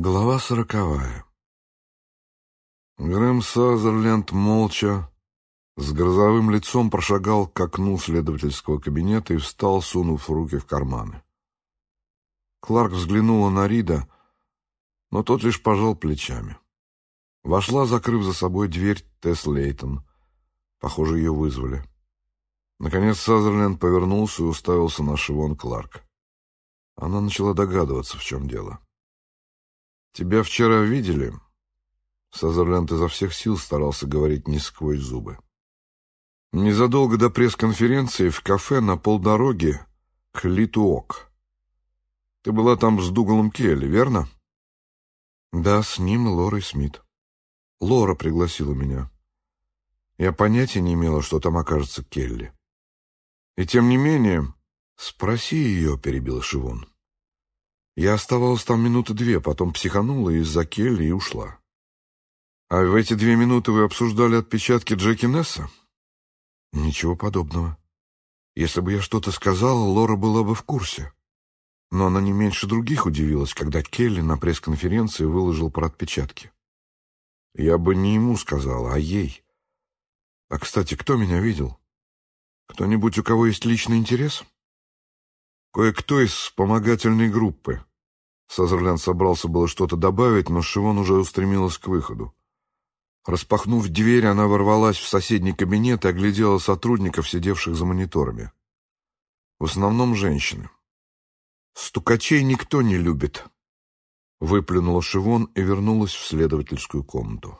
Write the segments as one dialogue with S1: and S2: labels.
S1: Глава сороковая. Грэм Сазерленд молча, с грозовым лицом прошагал к окну следовательского кабинета и встал, сунув руки в карманы. Кларк взглянула на Рида, но тот лишь пожал плечами. Вошла, закрыв за собой дверь, Тесс Лейтон. Похоже, ее вызвали. Наконец Сазерленд повернулся и уставился на Шивон Кларк. Она начала догадываться, в чем дело. «Тебя вчера видели?» Сазерленд изо всех сил старался говорить не сквозь зубы. Незадолго до пресс-конференции в кафе на полдороге к Литуок. Ты была там с Дугалом Келли, верно? Да, с ним и Лорой Смит. Лора пригласила меня. Я понятия не имела, что там окажется Келли. И тем не менее... Спроси ее, перебила Шивон. Я оставалась там минуты две, потом психанула из-за Келли и ушла. А в эти две минуты вы обсуждали отпечатки Джеки Несса? Ничего подобного. Если бы я что-то сказала, Лора была бы в курсе. Но она не меньше других удивилась, когда Келли на пресс-конференции выложил про отпечатки. Я бы не ему сказала, а ей. А, кстати, кто меня видел? Кто-нибудь, у кого есть личный интерес? Кое-кто из вспомогательной группы. Сазерлянд собрался было что-то добавить, но Шивон уже устремилась к выходу. Распахнув дверь, она ворвалась в соседний кабинет и оглядела сотрудников, сидевших за мониторами. В основном женщины. «Стукачей никто не любит», — выплюнула Шивон и вернулась в следовательскую комнату.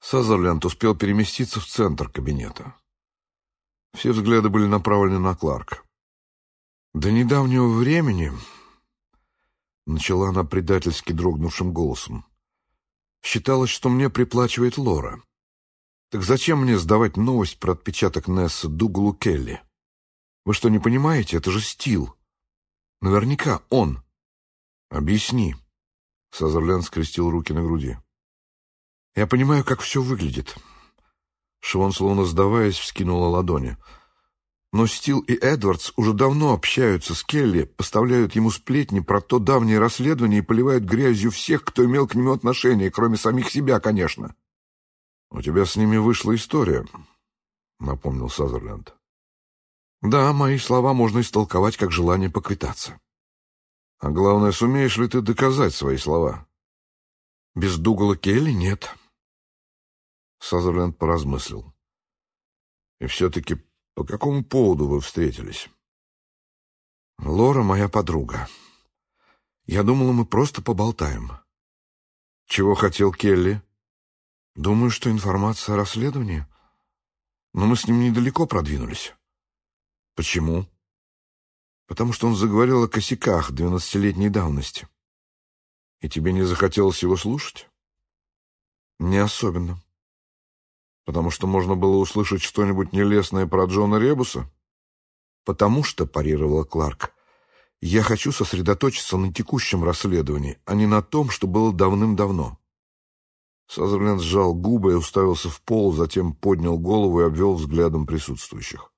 S1: Сазерленд успел переместиться в центр кабинета. Все взгляды были направлены на Кларк. До недавнего времени Начала она предательски дрогнувшим голосом. Считалось, что мне приплачивает Лора. Так зачем мне сдавать новость про отпечаток Несса Дуглу Келли? Вы что, не понимаете? Это же Стил. Наверняка он. Объясни. Сазерленд скрестил руки на груди. Я понимаю, как все выглядит. Шивон, словно сдаваясь, вскинула ладони. — но Стил и Эдвардс уже давно общаются с Келли, поставляют ему сплетни про то давнее расследование и поливают грязью всех, кто имел к нему отношение, кроме самих себя, конечно. — У тебя с ними вышла история, — напомнил Сазерленд. — Да, мои слова можно истолковать как желание поквитаться. — А главное, сумеешь ли ты доказать свои слова? — Без Дугала Келли нет. Сазерленд поразмыслил. — И все-таки по какому поводу вы встретились? Лора моя подруга. Я думала, мы просто поболтаем. Чего хотел Келли? Думаю, что информация о расследовании. Но мы с ним недалеко продвинулись. Почему? Потому что он заговорил о косяках двенадцатилетней давности. И тебе не захотелось его слушать? Не особенно. Потому что можно было услышать что-нибудь нелестное про Джона Ребуса? Потому что, парировала Кларк, я хочу сосредоточиться на текущем расследовании, а не на том, что было давным-давно. Сазерленд сжал губы и уставился в пол, затем поднял голову и обвел взглядом присутствующих.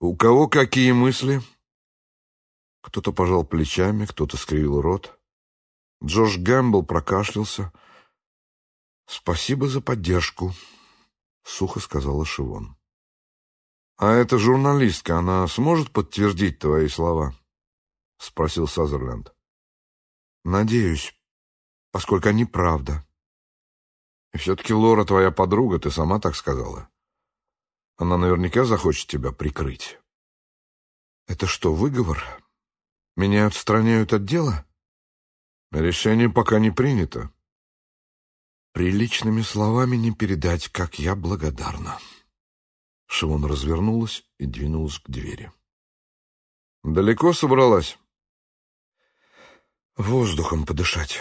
S1: «У кого какие мысли?» Кто-то пожал плечами, кто-то скривил рот. Джош Гэмбл прокашлялся, «Спасибо за поддержку», — сухо сказала Шивон. «А эта журналистка, она сможет подтвердить твои слова?» — спросил Сазерленд. «Надеюсь, поскольку они правда». «И все-таки Лора твоя подруга, ты сама так сказала. Она наверняка захочет тебя прикрыть». «Это что, выговор? Меня отстраняют от дела?» «Решение пока не принято», Приличными словами не передать, как я благодарна. Шивон развернулась и двинулась к двери. «Далеко собралась?» «Воздухом подышать.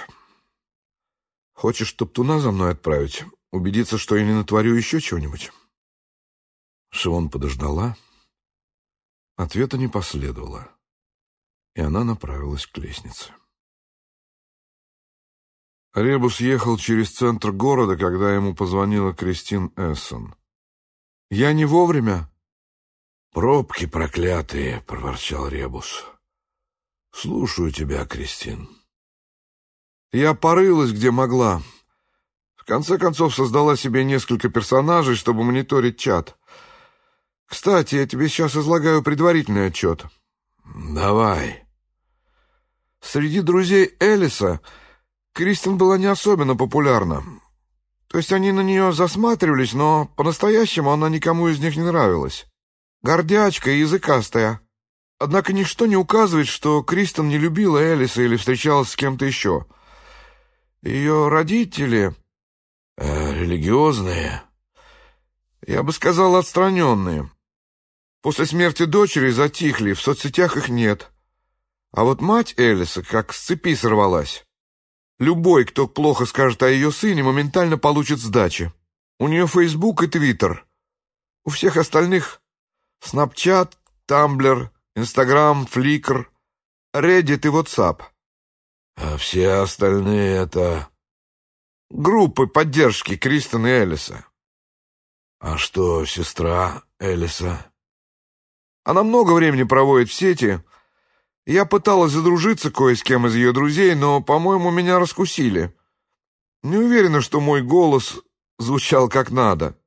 S1: Хочешь топтуна за мной отправить? Убедиться, что я не натворю еще чего-нибудь?» Шивон подождала. Ответа не последовало, и она направилась к лестнице. Ребус ехал через центр города, когда ему позвонила Кристин Эссон. «Я не вовремя?» «Пробки проклятые!» — проворчал Ребус. «Слушаю тебя, Кристин». Я порылась, где могла. В конце концов, создала себе несколько персонажей, чтобы мониторить чат. Кстати, я тебе сейчас излагаю предварительный отчет.
S2: Давай.
S1: Среди друзей Элиса Кристин была не особенно популярна. То есть они на нее засматривались, но по-настоящему она никому из них не нравилась. Гордячка и языкастая. Однако ничто не указывает, что Кристен не любила Элиса или встречалась с кем-то еще. Ее родители...
S2: Э, религиозные?
S1: Я бы сказал, отстраненные. После смерти дочери затихли, в соцсетях их нет. А вот мать Элиса как с цепи сорвалась. Любой, кто плохо скажет о ее сыне, моментально получит сдачи. У нее Фейсбук и Твиттер. У всех остальных Снапчат, Тамблер, Инстаграм, Фликр, Reddit и WhatsApp.
S2: А все остальные — это...
S1: Группы поддержки Кристен и Элиса.
S2: А что сестра Элиса?
S1: Она много времени проводит в сети. Я пыталась задружиться кое с кем из ее друзей, но, по-моему, меня раскусили. Не уверена, что мой голос звучал как надо.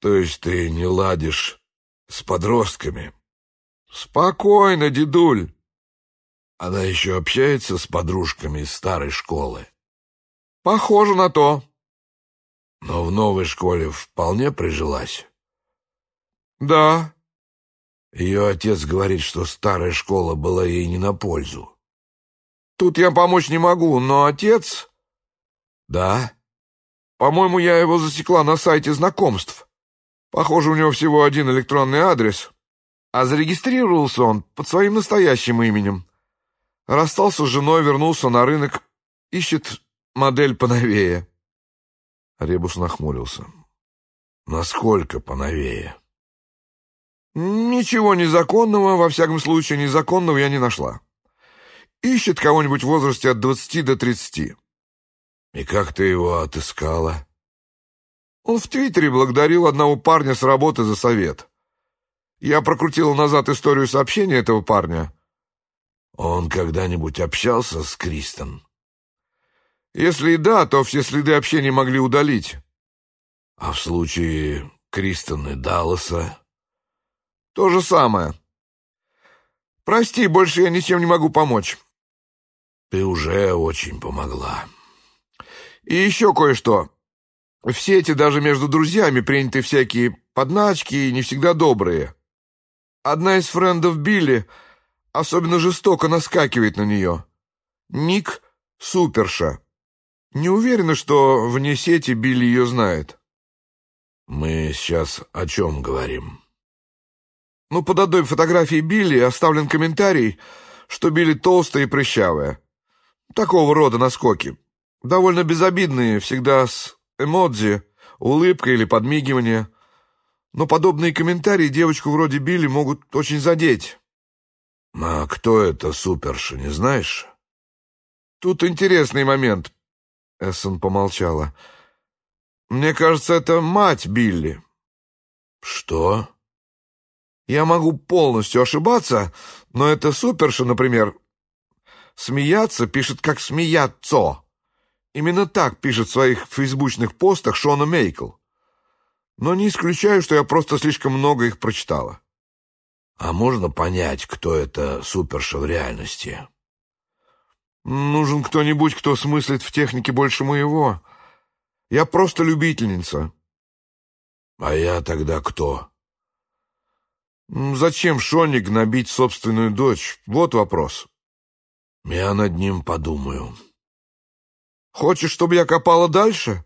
S2: То есть ты не ладишь с подростками?
S1: «Спокойно, дедуль!»
S2: Она еще общается с подружками из старой школы?
S1: «Похоже на то».
S2: «Но в новой школе вполне прижилась?»
S1: «Да».
S2: Ее отец говорит, что старая школа была ей не на пользу.
S1: «Тут я помочь не могу, но отец...»
S2: «Да?»
S1: «По-моему, я его засекла на сайте знакомств. Похоже, у него всего один электронный адрес». А зарегистрировался он под своим настоящим именем. Расстался с женой, вернулся на рынок, ищет модель поновее.
S2: Ребус нахмурился. Насколько поновее?
S1: Ничего незаконного, во всяком случае, незаконного я не нашла. Ищет кого-нибудь в возрасте от двадцати до тридцати.
S2: И как ты его отыскала?
S1: Он в Твиттере благодарил одного парня с работы за совет. Я прокрутил назад историю сообщения этого парня.
S2: Он когда-нибудь общался с Кристен?
S1: Если и да, то все следы общения могли удалить.
S2: А в случае Кристен и Далласа?
S1: То же самое. Прости, больше я ничем не могу помочь.
S2: Ты уже очень помогла.
S1: И еще кое-что. В сети даже между друзьями приняты всякие подначки и не всегда добрые. Одна из френдов Билли особенно жестоко наскакивает на нее. Ник — суперша. Не уверена, что вне сети Билли ее знает.
S2: Мы сейчас о чем говорим?
S1: Ну, под одной фотографией Билли оставлен комментарий, что Билли толстая и прыщавая. Такого рода наскоки. Довольно безобидные, всегда с эмодзи, улыбкой или подмигивание — но подобные комментарии девочку вроде Билли могут очень задеть.
S2: А кто это суперша, не знаешь?
S1: Тут интересный момент. Эссон помолчала. Мне кажется, это мать Билли.
S2: Что?
S1: Я могу полностью ошибаться, но это суперша, например, смеяться пишет как смеяться. Именно так пишет в своих фейсбучных постах Шона Мейкл но не исключаю, что я просто слишком много их прочитала.
S2: А можно понять, кто это суперша в реальности?
S1: Нужен кто-нибудь, кто смыслит в технике больше моего. Я просто любительница.
S2: А я тогда кто?
S1: Зачем Шоне гнобить собственную дочь? Вот вопрос.
S2: Я над ним подумаю.
S1: Хочешь, чтобы я копала дальше?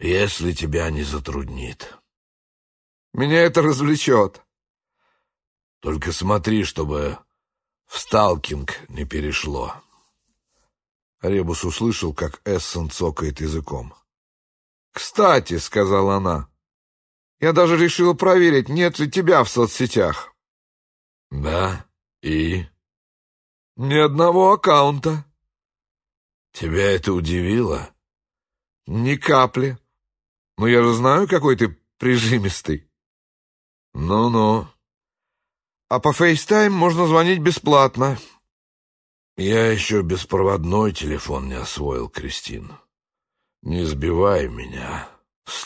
S2: если тебя не затруднит.
S1: Меня это развлечет.
S2: Только смотри, чтобы в сталкинг не перешло.
S1: Ребус услышал, как Эссон цокает языком. «Кстати», — сказала она, — «я даже решила проверить, нет ли тебя в соцсетях».
S2: «Да? И?»
S1: «Ни одного аккаунта».
S2: «Тебя это удивило?»
S1: «Ни капли. «Ну, я же знаю, какой ты прижимистый».
S2: «Ну-ну».
S1: «А по FaceTime можно звонить бесплатно.
S2: Я еще беспроводной телефон не освоил, Кристин. Не сбивай меня с